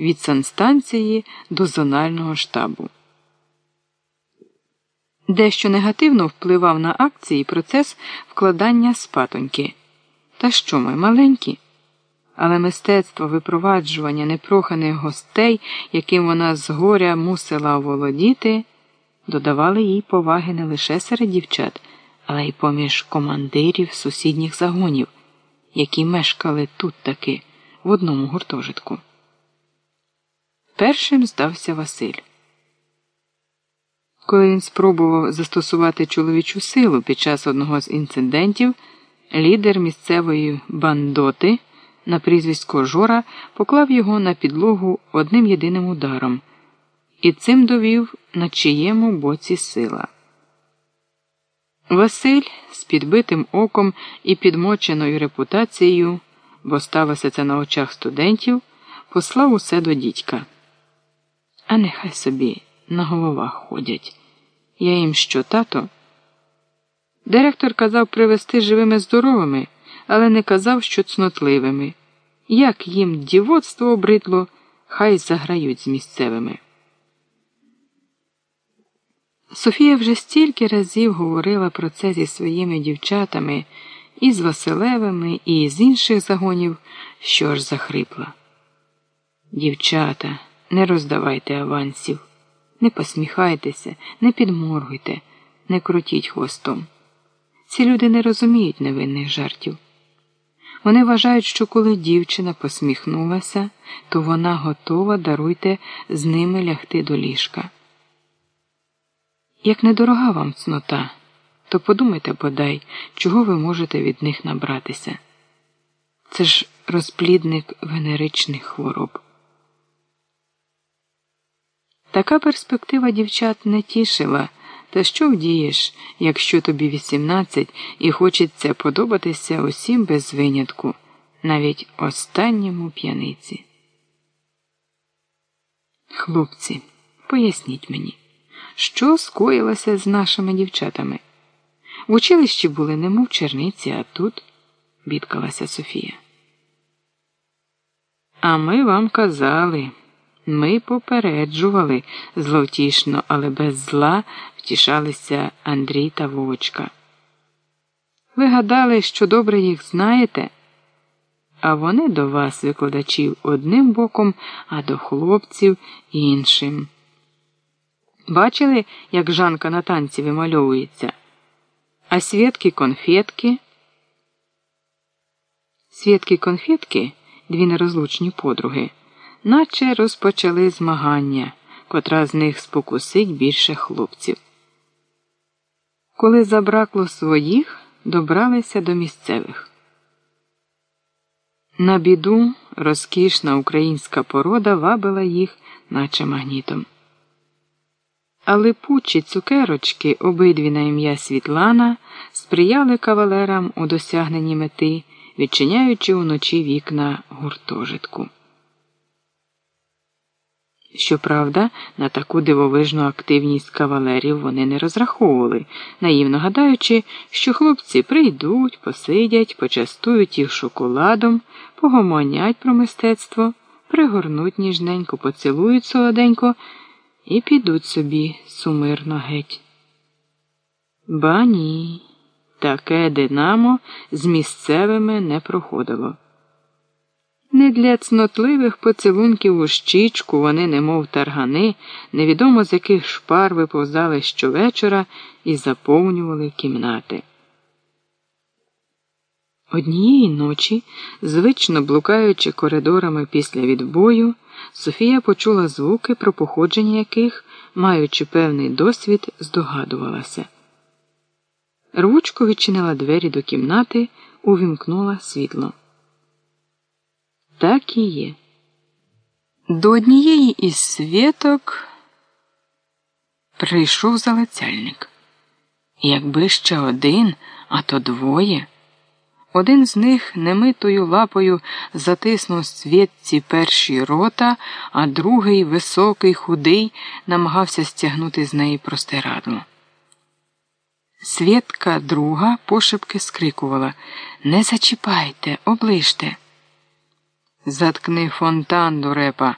від санстанції до зонального штабу. Дещо негативно впливав на акції процес вкладання спатоньки. Та що ми маленькі? Але мистецтво випроваджування непроханих гостей, яким вона згоря мусила оволодіти, додавали їй поваги не лише серед дівчат, але й поміж командирів сусідніх загонів, які мешкали тут таки в одному гуртожитку. Першим здався Василь. Коли він спробував застосувати чоловічу силу під час одного з інцидентів, лідер місцевої бандоти на прізвисько Жора поклав його на підлогу одним єдиним ударом і цим довів, на чиєму боці сила. Василь з підбитим оком і підмоченою репутацією, бо сталося це на очах студентів, послав усе до дідька. А нехай собі на головах ходять. Я їм що, тато? Директор казав привезти живими здоровими, але не казав, що цнотливими. Як їм дівоцтво обридло, хай заграють з місцевими. Софія вже стільки разів говорила про це зі своїми дівчатами, і з Василевими, і з інших загонів, що аж захрипла. Дівчата, не роздавайте авансів, не посміхайтеся, не підморгуйте, не крутіть хвостом. Ці люди не розуміють невинних жартів. Вони вважають, що коли дівчина посміхнулася, то вона готова, даруйте, з ними лягти до ліжка. Як недорога вам цнота, то подумайте бодай, чого ви можете від них набратися. Це ж розплідник венеричних хвороб. Така перспектива дівчат не тішила. Та що вдієш, якщо тобі 18 і хочеться подобатися усім без винятку, навіть останньому п'яниці? Хлопці, поясніть мені, що скоїлося з нашими дівчатами? В училищі були немов черниці, а тут бідкалася Софія. А ми вам казали. Ми попереджували зловтішно, але без зла втішалися Андрій та Вовочка. Ви гадали, що добре їх знаєте, а вони до вас, викладачів, одним боком, а до хлопців іншим. Бачили, як Жанка на танці вимальовується? А свідки конфетки? Свідки конфетки дві нерозлучні подруги наче розпочали змагання, котра з них спокусить більше хлопців. Коли забракло своїх, добралися до місцевих. На біду розкішна українська порода вабила їх, наче магнітом. А липучі цукерочки, обидві на ім'я Світлана, сприяли кавалерам у досягненні мети, відчиняючи уночі вікна гуртожитку. Щоправда, на таку дивовижну активність кавалерів вони не розраховували, наївно гадаючи, що хлопці прийдуть, посидять, почастують їх шоколадом, погомонять про мистецтво, пригорнуть ніжненько, поцілують солоденько і підуть собі сумирно геть. Ба ні, таке динамо з місцевими не проходило. Для цнотливих поцілунків у щічку вони, немов таргани, невідомо з яких шпар виповзали щовечора і заповнювали кімнати. Однієї ночі, звично блукаючи коридорами після відбою, Софія почула звуки, про походження яких, маючи певний досвід, здогадувалася. Рвучко відчинила двері до кімнати, увімкнула світло. Так і є. До однієї із світок прийшов залицяльник. Якби ще один, а то двоє. Один з них немитою лапою затиснув світці перші рота, а другий, високий, худий, намагався стягнути з неї простирадло. Свідка друга пошепки скрикувала Не зачіпайте, оближте. Заткни фонтан, дурепа.